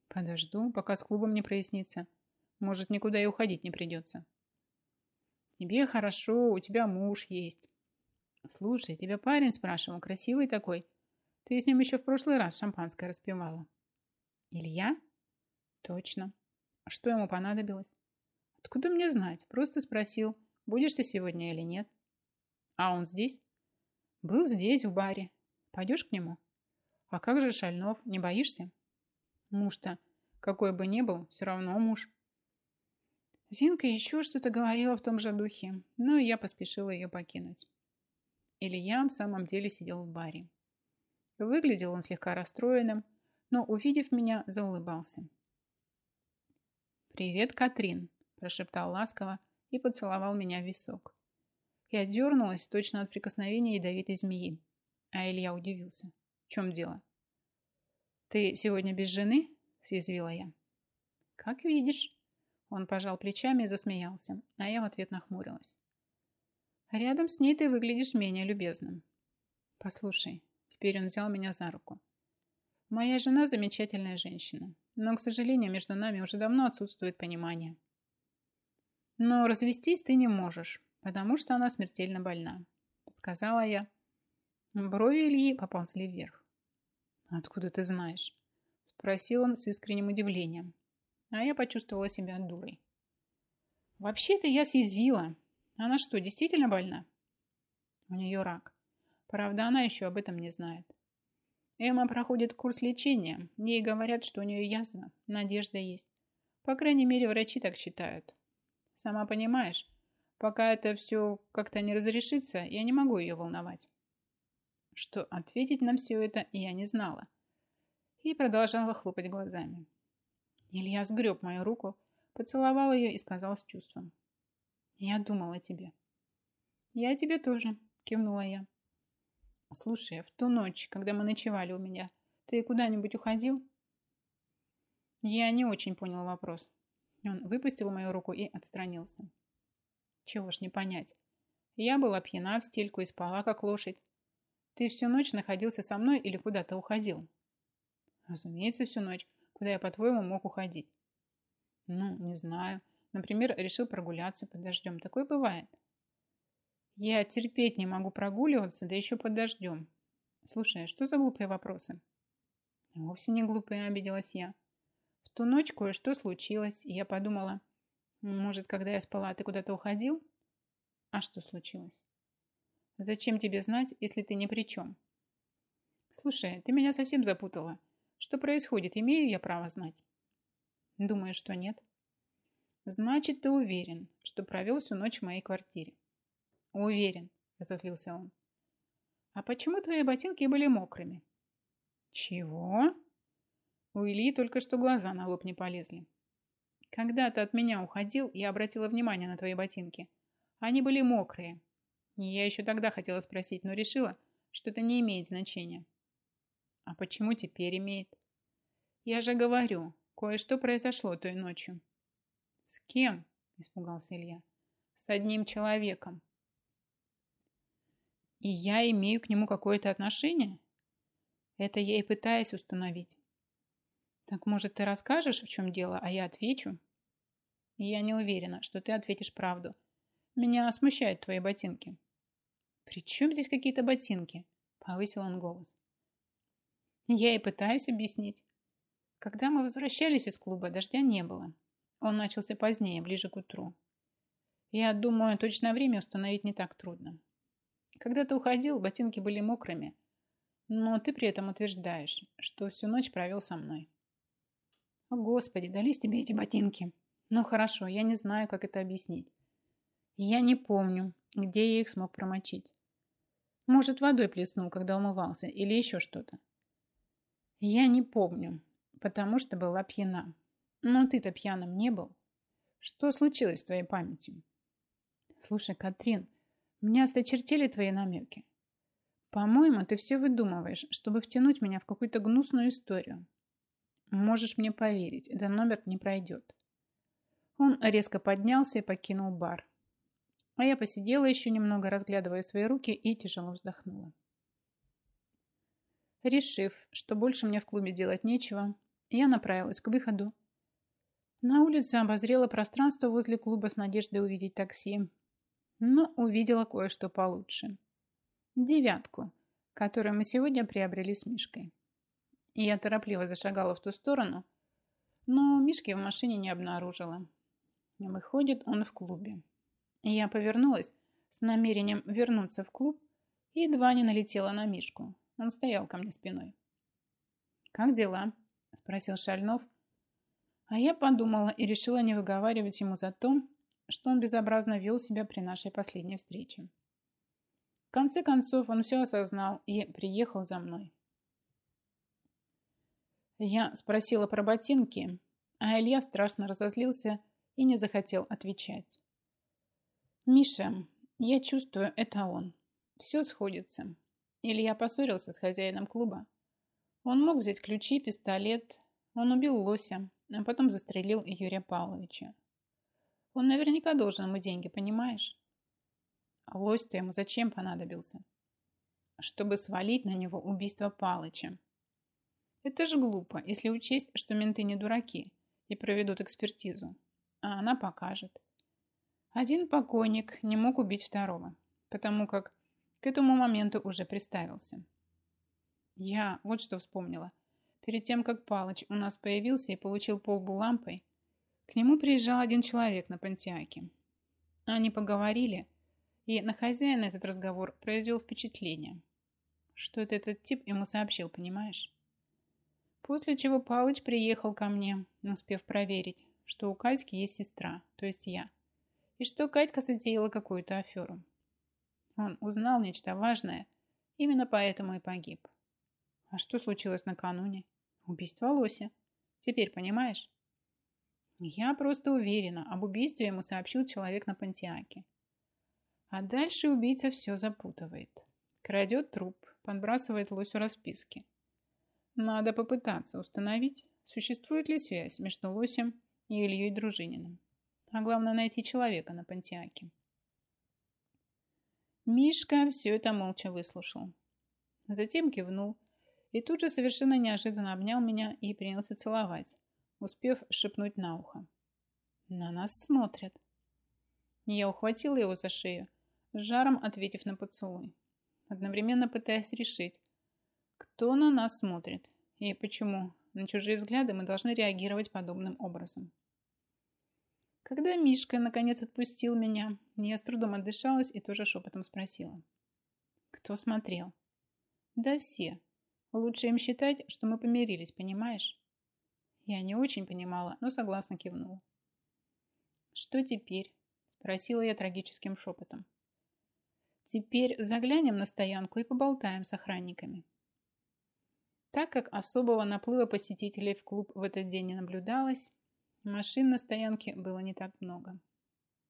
Подожду, пока с клубом не прояснится. Может, никуда и уходить не придется. Тебе хорошо, у тебя муж есть. Слушай, тебя парень спрашивал, красивый такой. Ты с ним еще в прошлый раз шампанское распивала. Илья? Точно. А что ему понадобилось? Откуда мне знать? Просто спросил, будешь ты сегодня или нет. А он здесь? Был здесь, в баре. Пойдешь к нему? А как же Шальнов, не боишься? Муж-то, какой бы ни был, все равно муж. Зинка еще что-то говорила в том же духе, но я поспешила ее покинуть. Илья в самом деле сидел в баре. Выглядел он слегка расстроенным, но, увидев меня, заулыбался. «Привет, Катрин!» – прошептал ласково и поцеловал меня в висок. Я дернулась точно от прикосновения ядовитой змеи, а Илья удивился. В чем дело? «Ты сегодня без жены?» – съязвила я. «Как видишь». Он пожал плечами и засмеялся, а я в ответ нахмурилась. «Рядом с ней ты выглядишь менее любезным». «Послушай», теперь он взял меня за руку. «Моя жена замечательная женщина, но, к сожалению, между нами уже давно отсутствует понимание. Но развестись ты не можешь, потому что она смертельно больна», – подсказала я. Брови Ильи поползли вверх. «Откуда ты знаешь?» Спросил он с искренним удивлением. А я почувствовала себя дурой. «Вообще-то я съязвила. Она что, действительно больна?» «У нее рак. Правда, она еще об этом не знает. Эмма проходит курс лечения. Ей говорят, что у нее язва. Надежда есть. По крайней мере, врачи так считают. Сама понимаешь, пока это все как-то не разрешится, я не могу ее волновать. Что ответить на все это я не знала. И продолжала хлопать глазами. Илья сгреб мою руку, поцеловал ее и сказал с чувством. Я думала о тебе. Я тебе тоже, кивнула я. Слушай, в ту ночь, когда мы ночевали у меня, ты куда-нибудь уходил? Я не очень понял вопрос. Он выпустил мою руку и отстранился. Чего ж не понять. Я была пьяна в стельку и спала, как лошадь. Ты всю ночь находился со мной или куда-то уходил? Разумеется, всю ночь. Куда я, по-твоему, мог уходить? Ну, не знаю. Например, решил прогуляться под дождем. Такое бывает. Я терпеть не могу прогуливаться, да еще под дождем. Слушай, а что за глупые вопросы? Вовсе не глупые, обиделась я. В ту ночь кое-что случилось, и я подумала, может, когда я спала, ты куда-то уходил? А что случилось? Зачем тебе знать, если ты ни при чем? Слушай, ты меня совсем запутала. Что происходит, имею я право знать? Думаю, что нет. Значит, ты уверен, что провел всю ночь в моей квартире. Уверен, разозлился он. А почему твои ботинки были мокрыми? Чего? У Ильи только что глаза на лоб не полезли. Когда ты от меня уходил, я обратила внимание на твои ботинки. Они были мокрые. Я еще тогда хотела спросить, но решила, что это не имеет значения. А почему теперь имеет? Я же говорю, кое-что произошло той ночью. С кем? Испугался Илья. С одним человеком. И я имею к нему какое-то отношение? Это я и пытаюсь установить. Так может, ты расскажешь, в чем дело, а я отвечу? И я не уверена, что ты ответишь правду. Меня смущают твои ботинки. При чем здесь какие-то ботинки? Повысил он голос. Я и пытаюсь объяснить. Когда мы возвращались из клуба, дождя не было. Он начался позднее, ближе к утру. Я думаю, точное время установить не так трудно. Когда ты уходил, ботинки были мокрыми, но ты при этом утверждаешь, что всю ночь провел со мной. О, Господи, дались тебе эти ботинки. Ну хорошо, я не знаю, как это объяснить. Я не помню, где я их смог промочить. Может, водой плеснул, когда умывался, или еще что-то. Я не помню, потому что была пьяна. Но ты-то пьяным не был. Что случилось с твоей памятью? Слушай, Катрин, мне осточертели твои намеки. По-моему, ты все выдумываешь, чтобы втянуть меня в какую-то гнусную историю. Можешь мне поверить, этот номер не пройдет. Он резко поднялся и покинул бар. А я посидела еще немного, разглядывая свои руки, и тяжело вздохнула. Решив, что больше мне в клубе делать нечего, я направилась к выходу. На улице обозрела пространство возле клуба с надеждой увидеть такси, но увидела кое-что получше. Девятку, которую мы сегодня приобрели с Мишкой. И я торопливо зашагала в ту сторону, но Мишки в машине не обнаружила. Выходит, он в клубе. Я повернулась с намерением вернуться в клуб и едва не налетела на Мишку. Он стоял ко мне спиной. «Как дела?» – спросил Шальнов. А я подумала и решила не выговаривать ему за то, что он безобразно вел себя при нашей последней встрече. В конце концов, он все осознал и приехал за мной. Я спросила про ботинки, а Илья страшно разозлился и не захотел отвечать. «Миша, я чувствую, это он. Все сходится. Илья поссорился с хозяином клуба. Он мог взять ключи, пистолет. Он убил лося, а потом застрелил Юрия Павловича. Он наверняка должен ему деньги, понимаешь? А лось-то ему зачем понадобился? Чтобы свалить на него убийство Палыча. Это же глупо, если учесть, что менты не дураки и проведут экспертизу. А она покажет. Один покойник не мог убить второго, потому как к этому моменту уже приставился. Я вот что вспомнила. Перед тем, как Палыч у нас появился и получил полбу лампой, к нему приезжал один человек на Пантиаке. Они поговорили, и на хозяина этот разговор произвел впечатление. Что это этот тип ему сообщил, понимаешь? После чего Палыч приехал ко мне, успев проверить, что у Катьки есть сестра, то есть я, и что Катька затеяла какую-то аферу. Он узнал нечто важное, именно поэтому и погиб. А что случилось накануне? Убийство Лося. Теперь понимаешь? Я просто уверена, об убийстве ему сообщил человек на Пантиаке. А дальше убийца все запутывает. Крадет труп, подбрасывает лосю расписки. Надо попытаться установить, существует ли связь между лосем и Ильей Дружининым. А главное найти человека на Пантиаке. Мишка все это молча выслушал. Затем кивнул и тут же совершенно неожиданно обнял меня и принялся целовать, успев шепнуть на ухо. На нас смотрят. Я ухватила его за шею, с жаром ответив на поцелуй, одновременно пытаясь решить, кто на нас смотрит и почему на чужие взгляды мы должны реагировать подобным образом. Когда Мишка наконец отпустил меня, я с трудом отдышалась и тоже шепотом спросила. Кто смотрел? Да все. Лучше им считать, что мы помирились, понимаешь? Я не очень понимала, но согласно кивнула. Что теперь? Спросила я трагическим шепотом. Теперь заглянем на стоянку и поболтаем с охранниками. Так как особого наплыва посетителей в клуб в этот день не наблюдалось, машин на стоянке было не так много.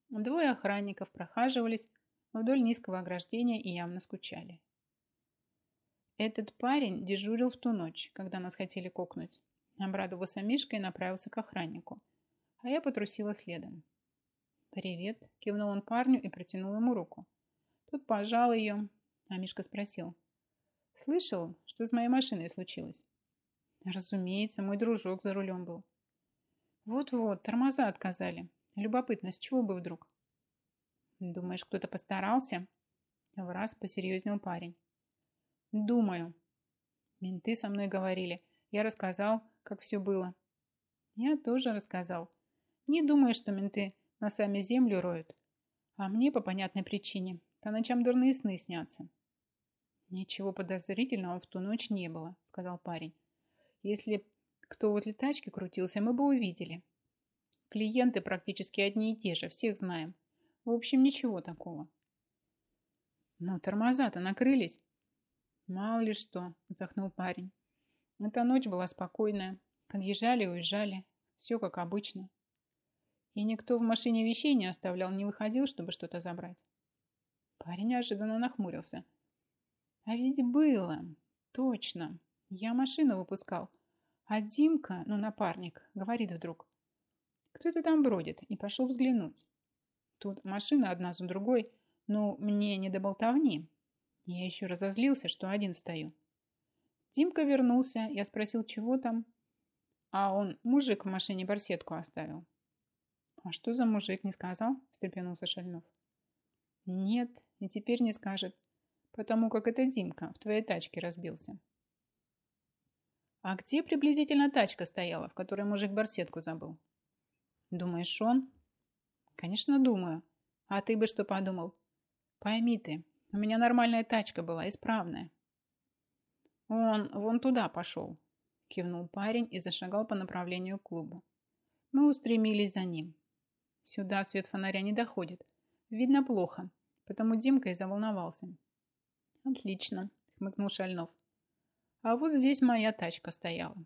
Двое охранников прохаживались вдоль низкого ограждения и явно скучали. Этот парень дежурил в ту ночь, когда нас хотели кокнуть. Обрадовался Мишка и направился к охраннику, а я потрусила следом. «Привет», – кивнул он парню и протянул ему руку. Тот пожал ее, а Мишка спросил – Слышал, что с моей машиной случилось? Разумеется, мой дружок за рулем был. Вот-вот, тормоза отказали. Любопытно, с чего бы вдруг? Думаешь, кто-то постарался? В раз посерьезнел парень. Думаю. Менты со мной говорили. Я рассказал, как все было. Я тоже рассказал. Не думаю, что менты на сами землю роют. А мне по понятной причине. По ночам дурные сны снятся. «Ничего подозрительного в ту ночь не было», — сказал парень. «Если кто возле тачки крутился, мы бы увидели. Клиенты практически одни и те же, всех знаем. В общем, ничего такого». «Но тормоза-то накрылись». «Мало ли что», — вздохнул парень. «Эта ночь была спокойная. Подъезжали и уезжали. Все как обычно. И никто в машине вещей не оставлял, не выходил, чтобы что-то забрать». Парень неожиданно нахмурился. А ведь было. Точно. Я машину выпускал. А Димка, ну напарник, говорит вдруг. Кто-то там бродит. И пошел взглянуть. Тут машины одна за другой. Ну, мне не до болтовни. Я еще разозлился, что один стою. Димка вернулся. Я спросил, чего там. А он, мужик в машине барсетку оставил. А что за мужик, не сказал? Встрепенулся Шальнов. Нет, и теперь не скажет потому как это Димка в твоей тачке разбился. А где приблизительно тачка стояла, в которой мужик барсетку забыл? Думаешь, он? Конечно, думаю. А ты бы что подумал? Пойми ты, у меня нормальная тачка была, исправная. Он вон туда пошел, кивнул парень и зашагал по направлению к клубу. Мы устремились за ним. Сюда свет фонаря не доходит. Видно плохо, потому Димка и заволновался. Отлично, хмыкнул Шальнов. А вот здесь моя тачка стояла.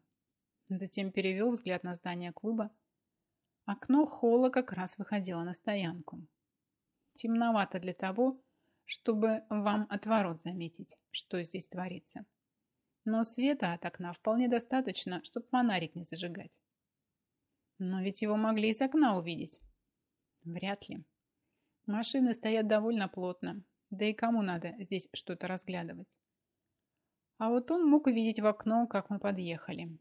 Затем перевел взгляд на здание клуба. Окно холла как раз выходило на стоянку. Темновато для того, чтобы вам от ворот заметить, что здесь творится. Но света от окна вполне достаточно, чтобы фонарик не зажигать. Но ведь его могли из окна увидеть. Вряд ли. Машины стоят довольно плотно, да и кому надо здесь что-то разглядывать? А вот он мог увидеть в окно, как мы подъехали.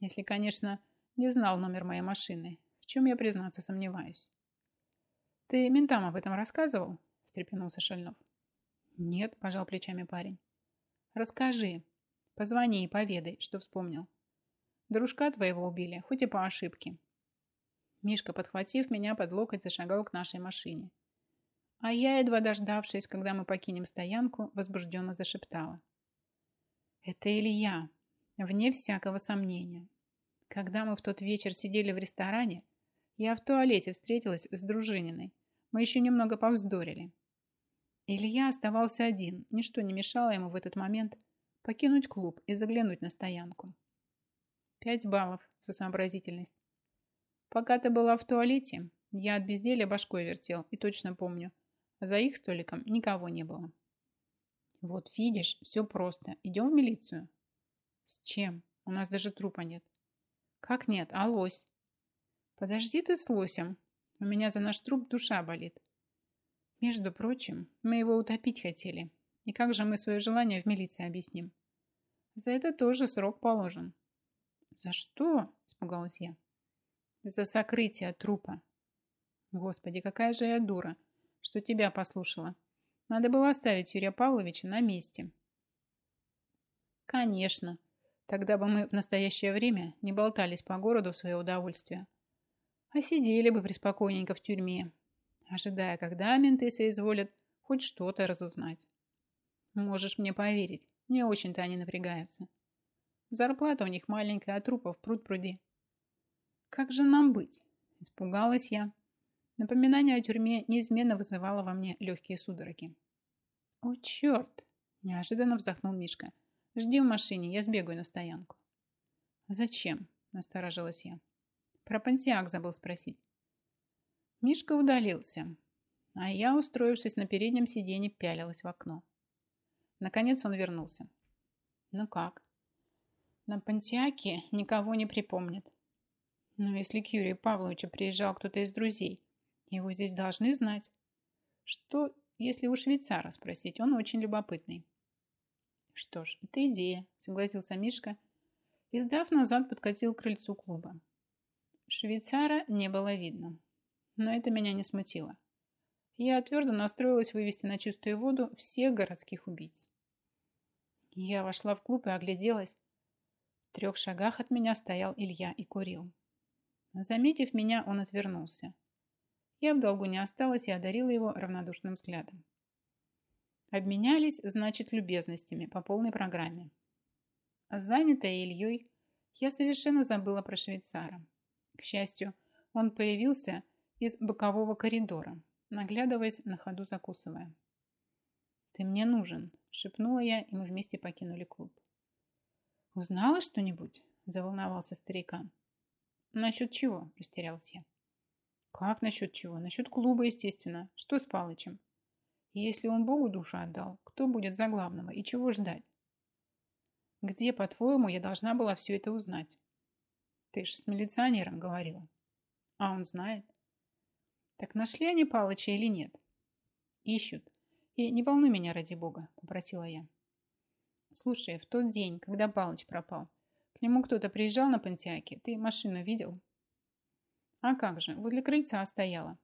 Если, конечно, не знал номер моей машины, в чем я, признаться, сомневаюсь. «Ты ментам об этом рассказывал?» – встрепенулся Шальнов. «Нет», – пожал плечами парень. «Расскажи. Позвони и поведай, что вспомнил. Дружка твоего убили, хоть и по ошибке». Мишка, подхватив меня под локоть, зашагал к нашей машине. А я, едва дождавшись, когда мы покинем стоянку, возбужденно зашептала. Это Илья, вне всякого сомнения. Когда мы в тот вечер сидели в ресторане, я в туалете встретилась с Дружининой. Мы еще немного повздорили. Илья оставался один, ничто не мешало ему в этот момент покинуть клуб и заглянуть на стоянку. Пять баллов за сообразительность. Пока ты была в туалете, я от безделия башкой вертел и точно помню. За их столиком никого не было. Вот видишь, все просто. Идем в милицию. С чем? У нас даже трупа нет. Как нет? А лось? Подожди ты с лосем. У меня за наш труп душа болит. Между прочим, мы его утопить хотели. И как же мы свое желание в милиции объясним? За это тоже срок положен. За что? Испугалась я. За сокрытие трупа. Господи, какая же я дура, что тебя послушала. Надо было оставить Юрия Павловича на месте. Конечно. Тогда бы мы в настоящее время не болтались по городу в свое удовольствие, а сидели бы преспокойненько в тюрьме, ожидая, когда менты соизволят хоть что-то разузнать. Можешь мне поверить, не очень-то они напрягаются. Зарплата у них маленькая, а трупов пруд пруди. Как же нам быть? Испугалась я. Напоминание о тюрьме неизменно вызывало во мне легкие судороги. «О, черт!» – неожиданно вздохнул Мишка. «Жди в машине, я сбегаю на стоянку». «Зачем?» – насторожилась я. Про Пантиак забыл спросить. Мишка удалился, а я, устроившись на переднем сиденье, пялилась в окно. Наконец он вернулся. «Ну как?» «На Пантиаке никого не припомнит. Но если к Юрию Павловичу приезжал кто-то из друзей, его здесь должны знать. Что, если у швейцара спросить? Он очень любопытный. Что ж, это идея, согласился Мишка и, сдав назад, подкатил к крыльцу клуба. Швейцара не было видно, но это меня не смутило. Я твердо настроилась вывести на чистую воду всех городских убийц. Я вошла в клуб и огляделась. В трех шагах от меня стоял Илья и курил. Заметив меня, он отвернулся. Я в долгу не осталась и одарила его равнодушным взглядом. Обменялись, значит, любезностями по полной программе. Занятая Ильей, я совершенно забыла про швейцара. К счастью, он появился из бокового коридора, наглядываясь на ходу закусывая. «Ты мне нужен», – шепнула я, и мы вместе покинули клуб. «Узнала что-нибудь?» – заволновался старикан. «Насчет чего?» – растерялась я. «Как насчет чего? Насчет клуба, естественно. Что с Палычем? если он Богу душу отдал, кто будет за главного и чего ждать? Где, по-твоему, я должна была все это узнать? Ты ж с милиционером говорила. А он знает. Так нашли они Палыча или нет? Ищут. И не волнуй меня, ради бога, попросила я. Слушай, в тот день, когда Палыч пропал, к нему кто-то приезжал на Пантиаке. Ты машину видел? А как же, возле крыльца стояла.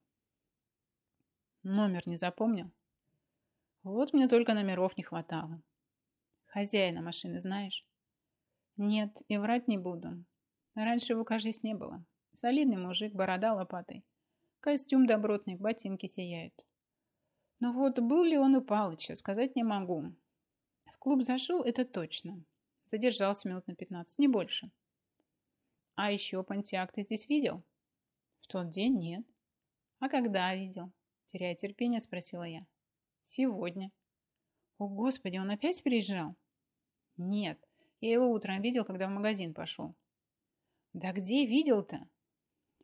Номер не запомнил? Вот мне только номеров не хватало. Хозяина машины знаешь? Нет, и врать не буду. Раньше его, кажется, не было. Солидный мужик, борода лопатой. Костюм добротный, ботинки сияют. Но вот был ли он у Палыча, сказать не могу. В клуб зашел, это точно. Задержался минут на 15, не больше. А еще Пантиак ты здесь видел? В тот день нет. А когда видел? Теряя терпение, спросила я. Сегодня. О, Господи, он опять приезжал? Нет, я его утром видел, когда в магазин пошел. Да где видел-то?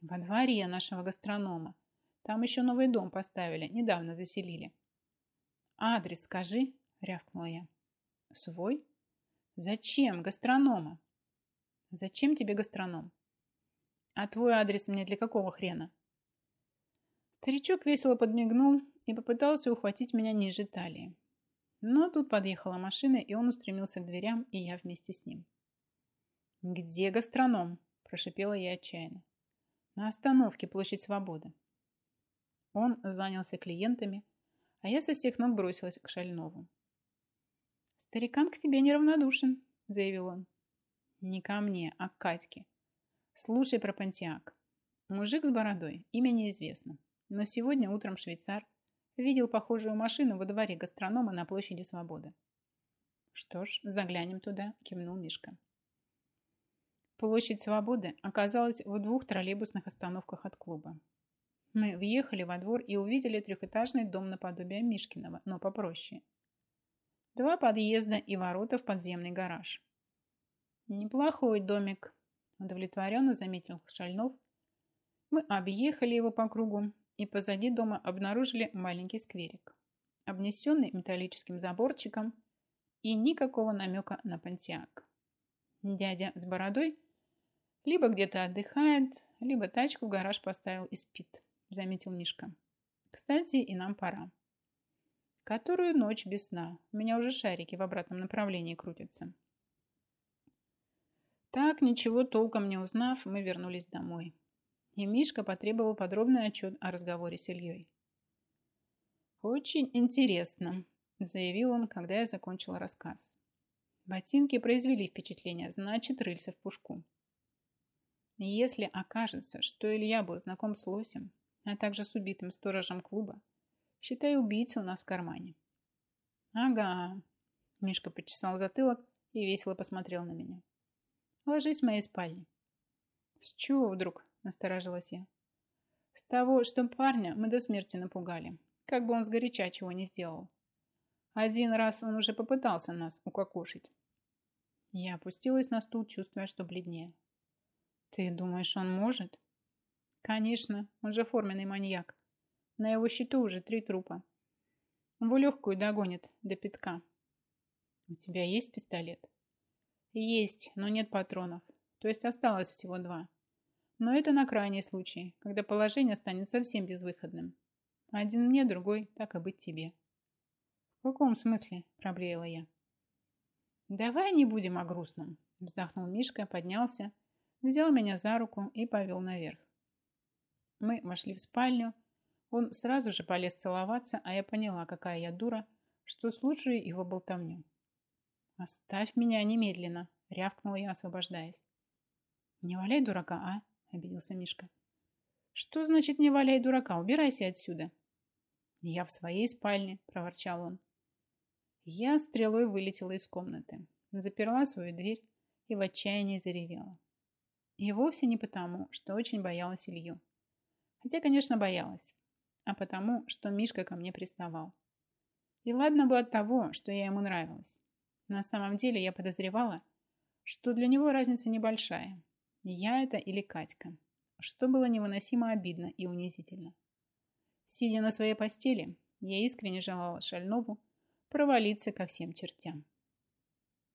Во дворе нашего гастронома. Там еще новый дом поставили, недавно заселили. Адрес скажи, рявкнула я. Свой? Зачем гастронома? Зачем тебе гастроном? А твой адрес мне для какого хрена? Старичок весело подмигнул и попытался ухватить меня ниже талии. Но тут подъехала машина, и он устремился к дверям, и я вместе с ним. «Где гастроном?» – прошипела я отчаянно. «На остановке Площадь Свободы». Он занялся клиентами, а я со всех ног бросилась к Шальнову. «Старикан к тебе неравнодушен», – заявил он. «Не ко мне, а к Катьке. Слушай про Пантиак. Мужик с бородой, имя неизвестно. Но сегодня утром швейцар видел похожую машину во дворе гастронома на площади Свободы. Что ж, заглянем туда, кивнул Мишка. Площадь Свободы оказалась в двух троллейбусных остановках от клуба. Мы въехали во двор и увидели трехэтажный дом наподобие Мишкиного, но попроще. Два подъезда и ворота в подземный гараж. Неплохой домик, удовлетворенно заметил Шальнов Мы объехали его по кругу и позади дома обнаружили маленький скверик, обнесенный металлическим заборчиком и никакого намека на пантиак. Дядя с бородой либо где-то отдыхает, либо тачку в гараж поставил и спит, заметил Мишка. Кстати, и нам пора. Которую ночь без сна. У меня уже шарики в обратном направлении крутятся. Так, ничего толком не узнав, мы вернулись домой. И Мишка потребовал подробный отчет о разговоре с Ильей. «Очень интересно», – заявил он, когда я закончила рассказ. Ботинки произвели впечатление, значит, рыльца в пушку. Если окажется, что Илья был знаком с Лосем, а также с убитым сторожем клуба, считай, убийца у нас в кармане. Ага. Мишка почесал затылок и весело посмотрел на меня. Ложись в моей спальне. С чего вдруг? Насторожилась я. С того, что парня мы до смерти напугали. Как бы он сгоряча чего не сделал. Один раз он уже попытался нас укокошить. Я опустилась на стул, чувствуя, что бледнее. Ты думаешь, он может? Конечно, он же форменный маньяк. На его счету уже три трупа. Его легкую догонит до пятка. У тебя есть пистолет? Есть, но нет патронов. То есть осталось всего два. Но это на крайний случай, когда положение станет совсем безвыходным. Один мне, другой, так и быть тебе. В каком смысле? Проблеяла я. Давай не будем о грустном. Вздохнул Мишка, поднялся, взял меня за руку и повел наверх. Мы вошли в спальню. Он сразу же полез целоваться, а я поняла, какая я дура, что слушаю его болтовню. «Оставь меня немедленно!» — рявкнула я, освобождаясь. «Не валяй дурака, а?» — обиделся Мишка. «Что значит не валяй дурака? Убирайся отсюда!» «Я в своей спальне!» — проворчал он. Я стрелой вылетела из комнаты, заперла свою дверь и в отчаянии заревела. И вовсе не потому, что очень боялась Илью. Хотя, конечно, боялась. А потому, что Мишка ко мне приставал. И ладно бы от того, что я ему нравилась. На самом деле я подозревала, что для него разница небольшая. Я это или Катька. Что было невыносимо обидно и унизительно. Сидя на своей постели, я искренне желала Шальнову провалиться ко всем чертям.